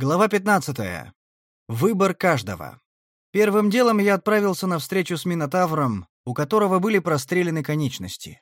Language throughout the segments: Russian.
Глава 15. Выбор каждого. Первым делом я отправился на встречу с Минотавром, у которого были прострелены конечности.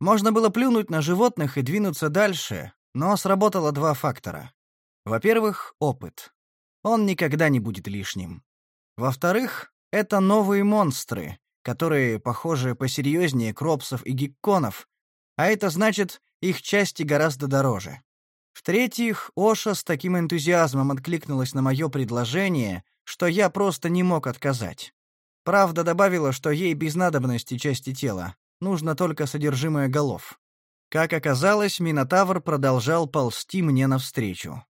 Можно было плюнуть на животных и двинуться дальше, но сработало два фактора. Во-первых, опыт. Он никогда не будет лишним. Во-вторых, это новые монстры, которые, похоже, посерьезнее кропсов и гекконов, а это значит, их части гораздо дороже. В-третьих, Оша с таким энтузиазмом откликнулась на мое предложение, что я просто не мог отказать. Правда добавила, что ей без надобности части тела, нужно только содержимое голов. Как оказалось, Минотавр продолжал ползти мне навстречу.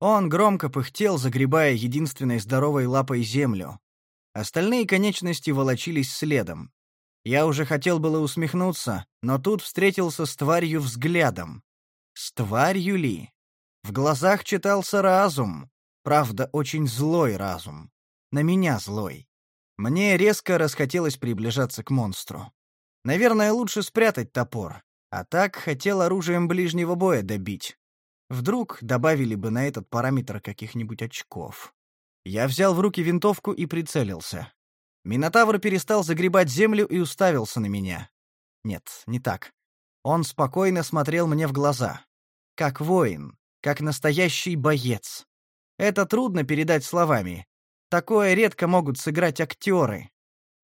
Он громко пыхтел, загребая единственной здоровой лапой землю. Остальные конечности волочились следом. Я уже хотел было усмехнуться, но тут встретился с тварью взглядом. С тварью ли? В глазах читался разум, правда, очень злой разум. На меня злой. Мне резко расхотелось приближаться к монстру. Наверное, лучше спрятать топор, а так хотел оружием ближнего боя добить. Вдруг добавили бы на этот параметр каких-нибудь очков. Я взял в руки винтовку и прицелился. Минотавр перестал загребать землю и уставился на меня. Нет, не так. Он спокойно смотрел мне в глаза как воин, как настоящий боец. Это трудно передать словами. Такое редко могут сыграть актеры.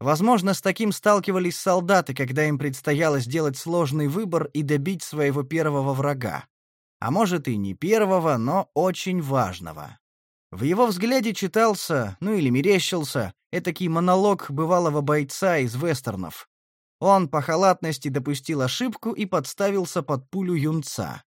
Возможно, с таким сталкивались солдаты, когда им предстояло сделать сложный выбор и добить своего первого врага. А может и не первого, но очень важного. В его взгляде читался, ну или мерещился, этакий монолог бывалого бойца из вестернов. Он по халатности допустил ошибку и подставился под пулю юнца.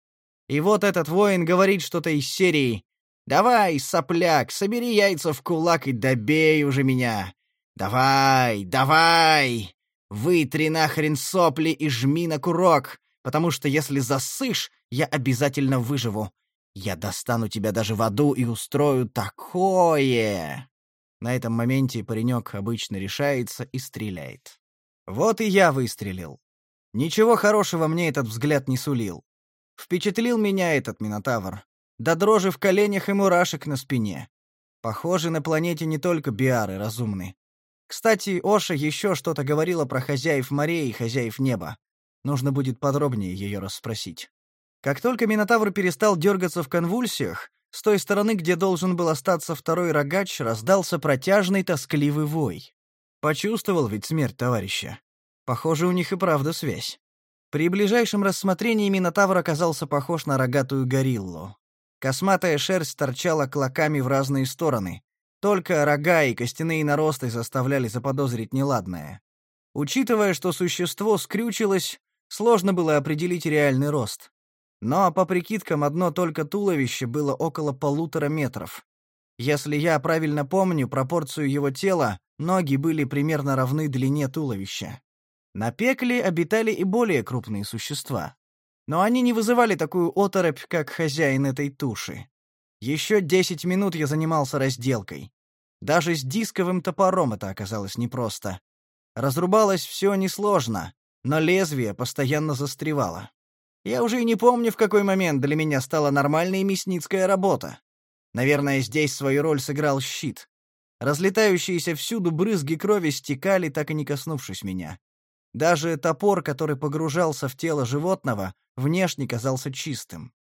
И вот этот воин говорит что-то из серии «Давай, сопляк, собери яйца в кулак и добей уже меня! Давай, давай! Вытри нахрен сопли и жми на курок, потому что если засышь, я обязательно выживу. Я достану тебя даже в аду и устрою такое!» На этом моменте паренек обычно решается и стреляет. Вот и я выстрелил. Ничего хорошего мне этот взгляд не сулил. Впечатлил меня этот Минотавр. До дрожи в коленях и мурашек на спине. Похоже, на планете не только биары разумны. Кстати, Оша еще что-то говорила про хозяев морей и хозяев неба. Нужно будет подробнее ее расспросить. Как только Минотавр перестал дергаться в конвульсиях, с той стороны, где должен был остаться второй рогач, раздался протяжный тоскливый вой. Почувствовал ведь смерть товарища. Похоже, у них и правда связь. При ближайшем рассмотрении Минотавр оказался похож на рогатую гориллу. Косматая шерсть торчала клоками в разные стороны. Только рога и костяные наросты заставляли заподозрить неладное. Учитывая, что существо скрючилось, сложно было определить реальный рост. Но, по прикидкам, одно только туловище было около полутора метров. Если я правильно помню пропорцию его тела, ноги были примерно равны длине туловища. На пекле обитали и более крупные существа. Но они не вызывали такую оторопь, как хозяин этой туши. Еще десять минут я занимался разделкой. Даже с дисковым топором это оказалось непросто. Разрубалось все несложно, но лезвие постоянно застревало. Я уже и не помню, в какой момент для меня стала нормальной мясницкая работа. Наверное, здесь свою роль сыграл щит. Разлетающиеся всюду брызги крови стекали, так и не коснувшись меня. Даже топор, который погружался в тело животного, внешне казался чистым.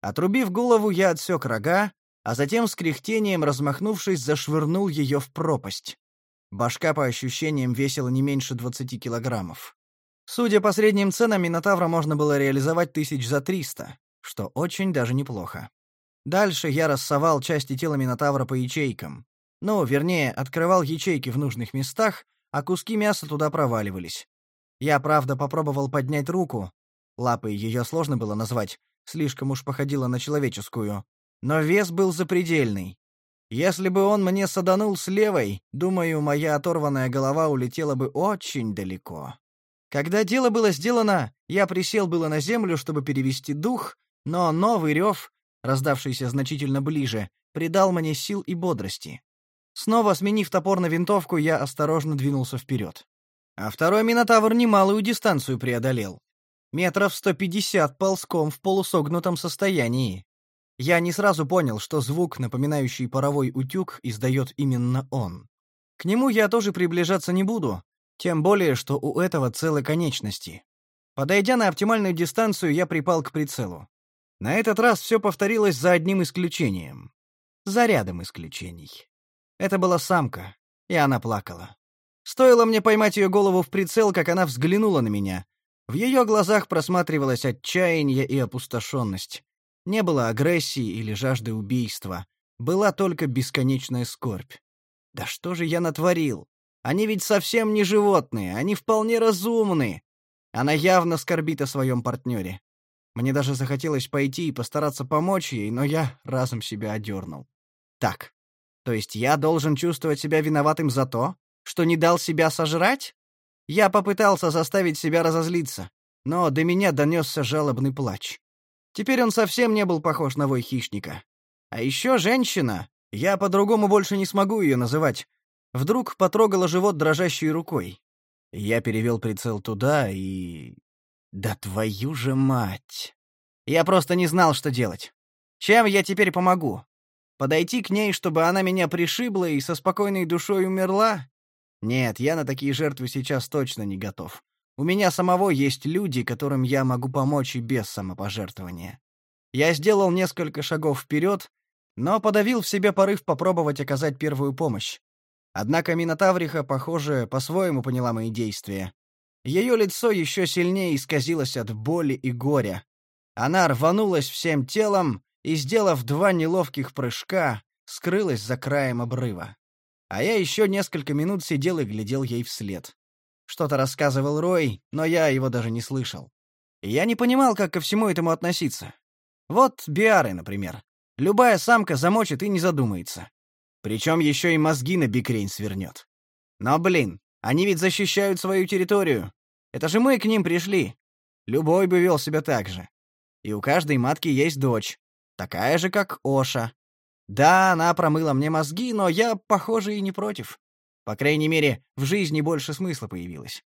Отрубив голову, я отсек рога, а затем с кряхтением, размахнувшись, зашвырнул ее в пропасть. Башка, по ощущениям, весила не меньше 20 килограммов. Судя по средним ценам, Минотавра можно было реализовать тысяч за 300, что очень даже неплохо. Дальше я рассовал части тела Минотавра по ячейкам. Ну, вернее, открывал ячейки в нужных местах, а куски мяса туда проваливались. Я, правда, попробовал поднять руку. Лапой ее сложно было назвать, слишком уж походила на человеческую. Но вес был запредельный. Если бы он мне саданул с левой, думаю, моя оторванная голова улетела бы очень далеко. Когда дело было сделано, я присел было на землю, чтобы перевести дух, но новый рев, раздавшийся значительно ближе, придал мне сил и бодрости. Снова сменив топор на винтовку, я осторожно двинулся вперед. А второй Минотавр немалую дистанцию преодолел. Метров сто пятьдесят ползком в полусогнутом состоянии. Я не сразу понял, что звук, напоминающий паровой утюг, издает именно он. К нему я тоже приближаться не буду, тем более, что у этого целые конечности. Подойдя на оптимальную дистанцию, я припал к прицелу. На этот раз все повторилось за одним исключением. За рядом исключений. Это была самка, и она плакала. Стоило мне поймать ее голову в прицел, как она взглянула на меня. В ее глазах просматривалось отчаяние и опустошенность. Не было агрессии или жажды убийства. Была только бесконечная скорбь. Да что же я натворил? Они ведь совсем не животные, они вполне разумны. Она явно скорбит о своем партнере. Мне даже захотелось пойти и постараться помочь ей, но я разом себя одернул. Так, то есть я должен чувствовать себя виноватым за то, что не дал себя сожрать? Я попытался заставить себя разозлиться, но до меня донесся жалобный плач. Теперь он совсем не был похож на вой хищника. А еще женщина, я по-другому больше не смогу ее называть, вдруг потрогала живот дрожащей рукой. Я перевел прицел туда и... Да твою же мать! Я просто не знал, что делать. Чем я теперь помогу? Подойти к ней, чтобы она меня пришибла и со спокойной душой умерла? Нет, я на такие жертвы сейчас точно не готов. У меня самого есть люди, которым я могу помочь и без самопожертвования. Я сделал несколько шагов вперед, но подавил в себе порыв попробовать оказать первую помощь. Однако Минотавриха, похоже, по-своему поняла мои действия. Ее лицо еще сильнее исказилось от боли и горя. Она рванулась всем телом и, сделав два неловких прыжка, скрылась за краем обрыва. А я еще несколько минут сидел и глядел ей вслед. Что-то рассказывал Рой, но я его даже не слышал. Я не понимал, как ко всему этому относиться. Вот биары, например. Любая самка замочит и не задумается. Причем еще и мозги на бикрень свернет. Но, блин, они ведь защищают свою территорию. Это же мы к ним пришли. Любой бы вел себя так же. И у каждой матки есть дочь. Такая же, как Оша. Да, она промыла мне мозги, но я, похоже, и не против. По крайней мере, в жизни больше смысла появилось.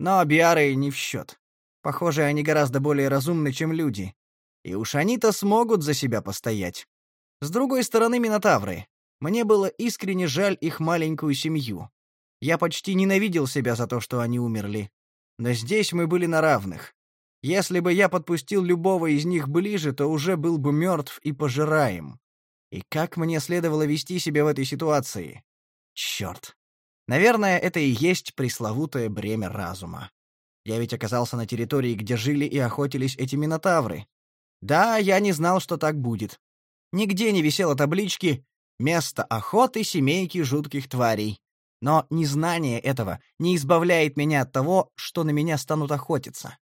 Но биары не в счет. Похоже, они гораздо более разумны, чем люди. И уж они-то смогут за себя постоять. С другой стороны, минотавры. Мне было искренне жаль их маленькую семью. Я почти ненавидел себя за то, что они умерли. Но здесь мы были на равных. Если бы я подпустил любого из них ближе, то уже был бы мертв и пожираем. И как мне следовало вести себя в этой ситуации? Черт. Наверное, это и есть пресловутое бремя разума. Я ведь оказался на территории, где жили и охотились эти минотавры. Да, я не знал, что так будет. Нигде не висело таблички «Место охоты семейки жутких тварей». Но незнание этого не избавляет меня от того, что на меня станут охотиться.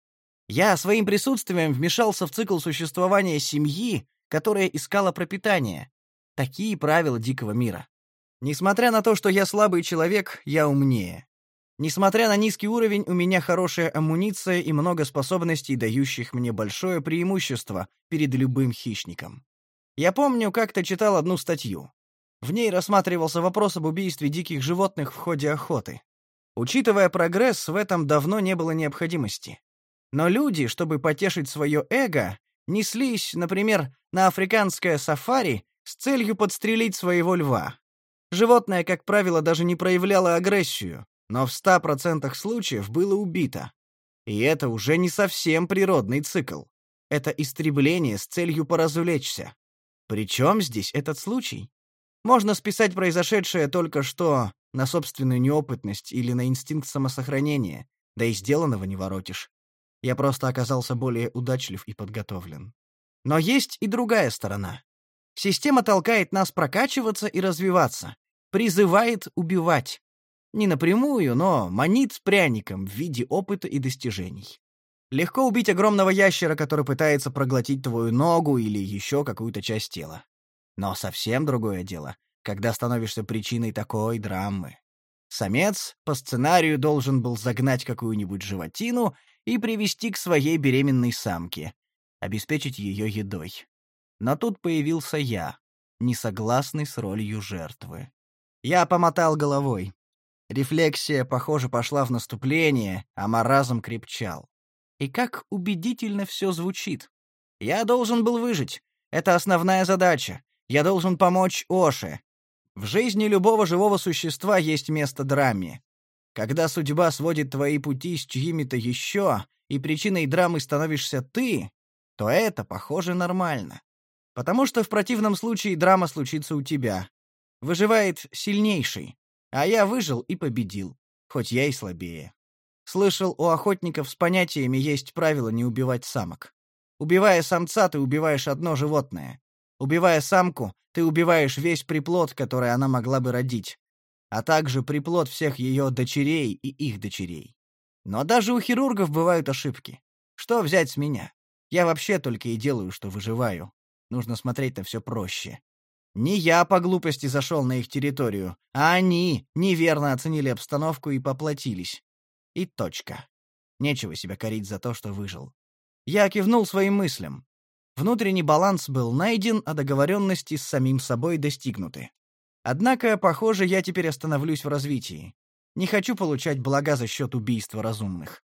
Я своим присутствием вмешался в цикл существования семьи, которая искала пропитание. Такие правила дикого мира. Несмотря на то, что я слабый человек, я умнее. Несмотря на низкий уровень, у меня хорошая амуниция и много способностей, дающих мне большое преимущество перед любым хищником. Я помню, как-то читал одну статью. В ней рассматривался вопрос об убийстве диких животных в ходе охоты. Учитывая прогресс, в этом давно не было необходимости. Но люди, чтобы потешить свое эго, неслись, например, на африканское сафари с целью подстрелить своего льва. Животное, как правило, даже не проявляло агрессию, но в 100% случаев было убито. И это уже не совсем природный цикл. Это истребление с целью поразвлечься. Причем здесь этот случай? Можно списать произошедшее только что на собственную неопытность или на инстинкт самосохранения, да и сделанного не воротишь. Я просто оказался более удачлив и подготовлен. Но есть и другая сторона. Система толкает нас прокачиваться и развиваться, призывает убивать. Не напрямую, но манит с пряником в виде опыта и достижений. Легко убить огромного ящера, который пытается проглотить твою ногу или еще какую-то часть тела. Но совсем другое дело, когда становишься причиной такой драмы. Самец по сценарию должен был загнать какую-нибудь животину и привести к своей беременной самке, обеспечить ее едой. Но тут появился я, несогласный с ролью жертвы. Я помотал головой. Рефлексия, похоже, пошла в наступление, а маразм крепчал. И как убедительно все звучит. Я должен был выжить. Это основная задача. Я должен помочь Оше. В жизни любого живого существа есть место драме. Когда судьба сводит твои пути с чьими-то еще, и причиной драмы становишься ты, то это, похоже, нормально. Потому что в противном случае драма случится у тебя. Выживает сильнейший. А я выжил и победил, хоть я и слабее. Слышал, у охотников с понятиями есть правило не убивать самок. Убивая самца, ты убиваешь одно животное. Убивая самку, ты убиваешь весь приплод, который она могла бы родить, а также приплод всех ее дочерей и их дочерей. Но даже у хирургов бывают ошибки. Что взять с меня? Я вообще только и делаю, что выживаю. Нужно смотреть на все проще. Не я по глупости зашел на их территорию, а они неверно оценили обстановку и поплатились. И точка. Нечего себя корить за то, что выжил. Я кивнул своим мыслям. Внутренний баланс был найден, а договоренности с самим собой достигнуты. Однако, похоже, я теперь остановлюсь в развитии. Не хочу получать блага за счет убийства разумных.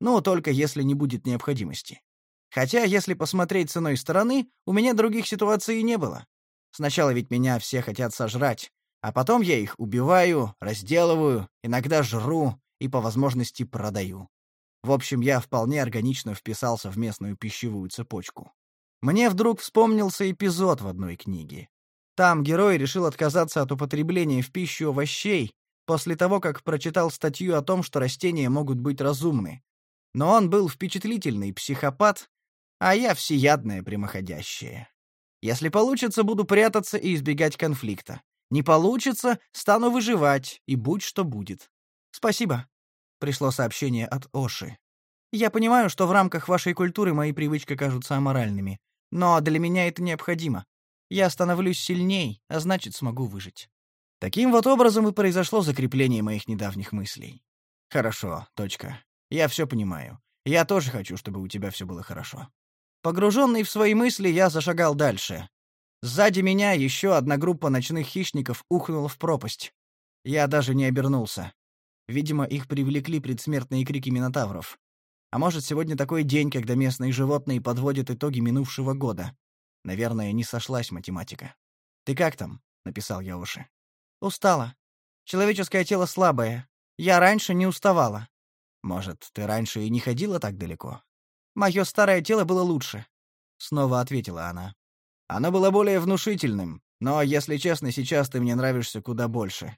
Ну, только если не будет необходимости. Хотя, если посмотреть с иной стороны, у меня других ситуаций не было. Сначала ведь меня все хотят сожрать, а потом я их убиваю, разделываю, иногда жру и по возможности продаю. В общем, я вполне органично вписался в местную пищевую цепочку. Мне вдруг вспомнился эпизод в одной книге. Там герой решил отказаться от употребления в пищу овощей после того, как прочитал статью о том, что растения могут быть разумны. Но он был впечатлительный психопат, а я всеядная прямоходящая. Если получится, буду прятаться и избегать конфликта. Не получится, стану выживать, и будь что будет. Спасибо. Пришло сообщение от Оши. Я понимаю, что в рамках вашей культуры мои привычки кажутся аморальными. Но для меня это необходимо. Я становлюсь сильней, а значит, смогу выжить. Таким вот образом и произошло закрепление моих недавних мыслей. Хорошо, точка. Я все понимаю. Я тоже хочу, чтобы у тебя все было хорошо. Погруженный в свои мысли, я зашагал дальше. Сзади меня еще одна группа ночных хищников ухнула в пропасть. Я даже не обернулся. Видимо, их привлекли предсмертные крики минотавров. А может, сегодня такой день, когда местные животные подводят итоги минувшего года. Наверное, не сошлась математика. «Ты как там?» — написал я Оши. «Устала. Человеческое тело слабое. Я раньше не уставала». «Может, ты раньше и не ходила так далеко?» «Мое старое тело было лучше», — снова ответила она. «Оно было более внушительным, но, если честно, сейчас ты мне нравишься куда больше.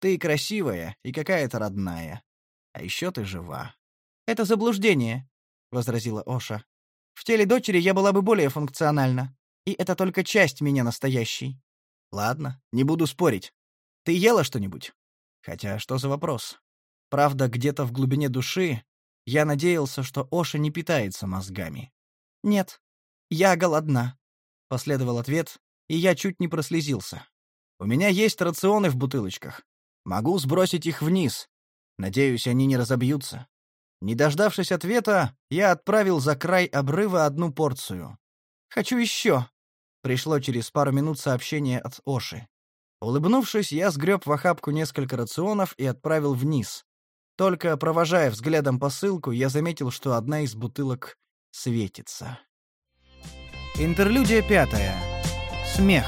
Ты красивая и какая-то родная. А еще ты жива. «Это заблуждение», — возразила Оша. «В теле дочери я была бы более функциональна, и это только часть меня настоящей». «Ладно, не буду спорить. Ты ела что-нибудь?» Хотя что за вопрос? Правда, где-то в глубине души я надеялся, что Оша не питается мозгами. «Нет, я голодна», — последовал ответ, и я чуть не прослезился. «У меня есть рационы в бутылочках. Могу сбросить их вниз. Надеюсь, они не разобьются. Не дождавшись ответа, я отправил за край обрыва одну порцию. «Хочу еще!» Пришло через пару минут сообщение от Оши. Улыбнувшись, я сгреб в охапку несколько рационов и отправил вниз. Только провожая взглядом посылку, я заметил, что одна из бутылок светится. Интерлюдия пятая. Смех.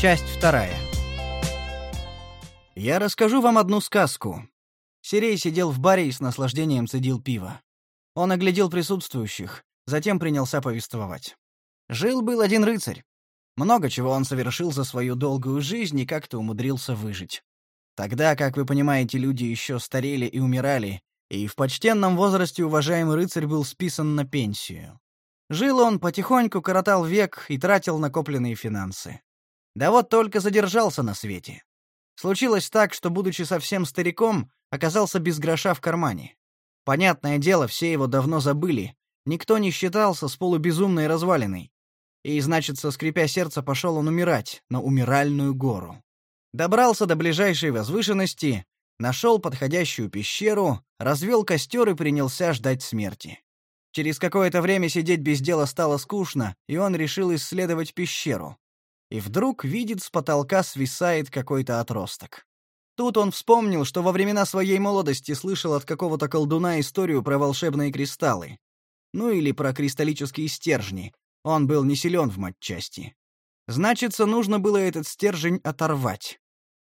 Часть вторая. Я расскажу вам одну сказку, Сирей сидел в баре и с наслаждением цедил пиво. Он оглядел присутствующих, затем принялся повествовать. Жил-был один рыцарь. Много чего он совершил за свою долгую жизнь и как-то умудрился выжить. Тогда, как вы понимаете, люди еще старели и умирали, и в почтенном возрасте уважаемый рыцарь был списан на пенсию. Жил он, потихоньку коротал век и тратил накопленные финансы. Да вот только задержался на свете. Случилось так, что, будучи совсем стариком, оказался без гроша в кармане. Понятное дело, все его давно забыли. Никто не считался с полубезумной развалиной. И, значит, со скрипя сердце, пошел он умирать на умиральную гору. Добрался до ближайшей возвышенности, нашел подходящую пещеру, развел костер и принялся ждать смерти. Через какое-то время сидеть без дела стало скучно, и он решил исследовать пещеру. И вдруг видит, с потолка свисает какой-то отросток. Тут он вспомнил, что во времена своей молодости слышал от какого-то колдуна историю про волшебные кристаллы. Ну или про кристаллические стержни. Он был не силен в матчасти. Значится, нужно было этот стержень оторвать.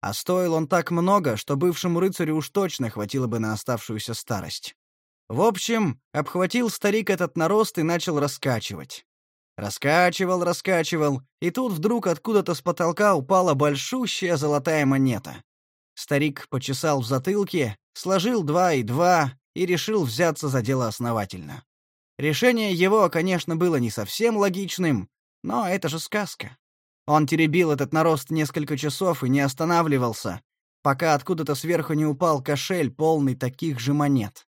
А стоил он так много, что бывшему рыцарю уж точно хватило бы на оставшуюся старость. В общем, обхватил старик этот нарост и начал раскачивать. Раскачивал, раскачивал, и тут вдруг откуда-то с потолка упала большущая золотая монета. Старик почесал в затылке, сложил два и два и решил взяться за дело основательно. Решение его, конечно, было не совсем логичным, но это же сказка. Он теребил этот нарост несколько часов и не останавливался, пока откуда-то сверху не упал кошель, полный таких же монет.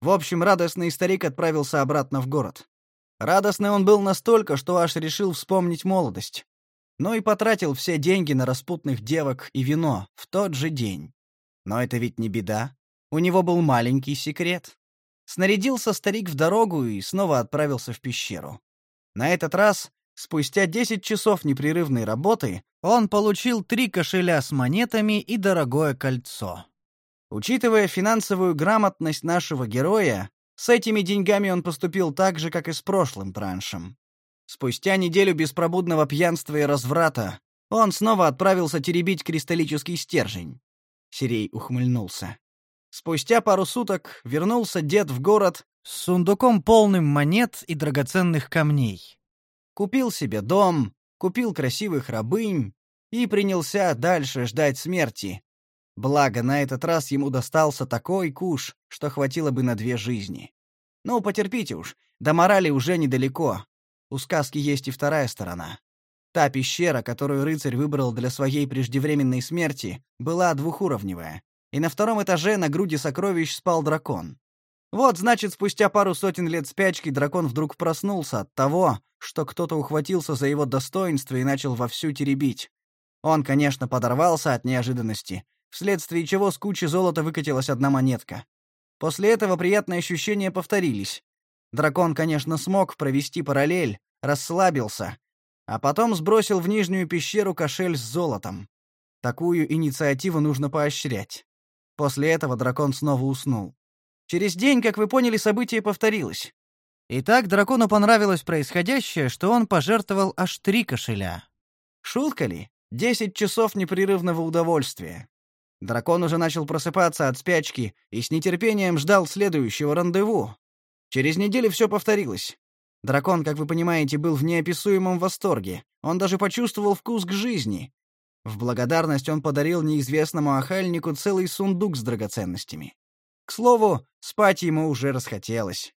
В общем, радостный старик отправился обратно в город. Радостный он был настолько, что аж решил вспомнить молодость. Но и потратил все деньги на распутных девок и вино в тот же день. Но это ведь не беда. У него был маленький секрет. Снарядился старик в дорогу и снова отправился в пещеру. На этот раз, спустя 10 часов непрерывной работы, он получил три кошеля с монетами и дорогое кольцо. Учитывая финансовую грамотность нашего героя, с этими деньгами он поступил так же, как и с прошлым траншем. Спустя неделю беспробудного пьянства и разврата он снова отправился теребить кристаллический стержень. Сирей ухмыльнулся. Спустя пару суток вернулся дед в город с сундуком полным монет и драгоценных камней. Купил себе дом, купил красивых рабынь и принялся дальше ждать смерти, Благо, на этот раз ему достался такой куш, что хватило бы на две жизни. Ну, потерпите уж, до морали уже недалеко. У сказки есть и вторая сторона. Та пещера, которую рыцарь выбрал для своей преждевременной смерти, была двухуровневая, и на втором этаже на груди сокровищ спал дракон. Вот, значит, спустя пару сотен лет спячки дракон вдруг проснулся от того, что кто-то ухватился за его достоинство и начал вовсю теребить. Он, конечно, подорвался от неожиданности, вследствие чего с кучи золота выкатилась одна монетка. После этого приятные ощущения повторились. Дракон, конечно, смог провести параллель, расслабился, а потом сбросил в нижнюю пещеру кошель с золотом. Такую инициативу нужно поощрять. После этого дракон снова уснул. Через день, как вы поняли, событие повторилось. Итак, дракону понравилось происходящее, что он пожертвовал аж три кошеля. Шутка ли? Десять часов непрерывного удовольствия. Дракон уже начал просыпаться от спячки и с нетерпением ждал следующего рандеву. Через неделю все повторилось. Дракон, как вы понимаете, был в неописуемом восторге. Он даже почувствовал вкус к жизни. В благодарность он подарил неизвестному охальнику целый сундук с драгоценностями. К слову, спать ему уже расхотелось.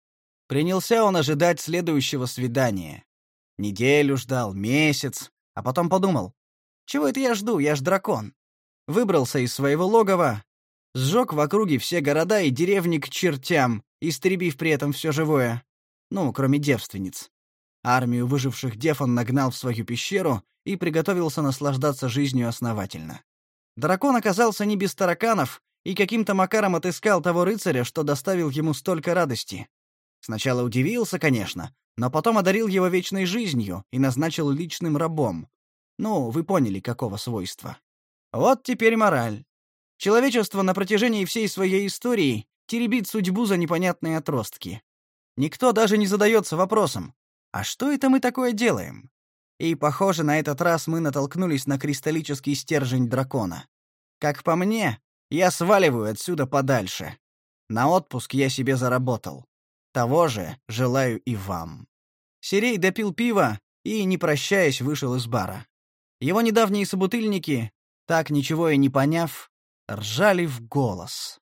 Принялся он ожидать следующего свидания. Неделю ждал, месяц, а потом подумал: "Чего это я жду? Я ж дракон выбрался из своего логова, сжег в округе все города и деревни к чертям, истребив при этом все живое. Ну, кроме девственниц. Армию выживших дев он нагнал в свою пещеру и приготовился наслаждаться жизнью основательно. Дракон оказался не без тараканов и каким-то макаром отыскал того рыцаря, что доставил ему столько радости. Сначала удивился, конечно, но потом одарил его вечной жизнью и назначил личным рабом. Ну, вы поняли, какого свойства. Вот теперь мораль. Человечество на протяжении всей своей истории теребит судьбу за непонятные отростки. Никто даже не задается вопросом, а что это мы такое делаем? И, похоже, на этот раз мы натолкнулись на кристаллический стержень дракона. Как по мне, я сваливаю отсюда подальше. На отпуск я себе заработал. Того же желаю и вам. Сирей допил пиво и, не прощаясь, вышел из бара. Его недавние собутыльники так ничего и не поняв, ржали в голос.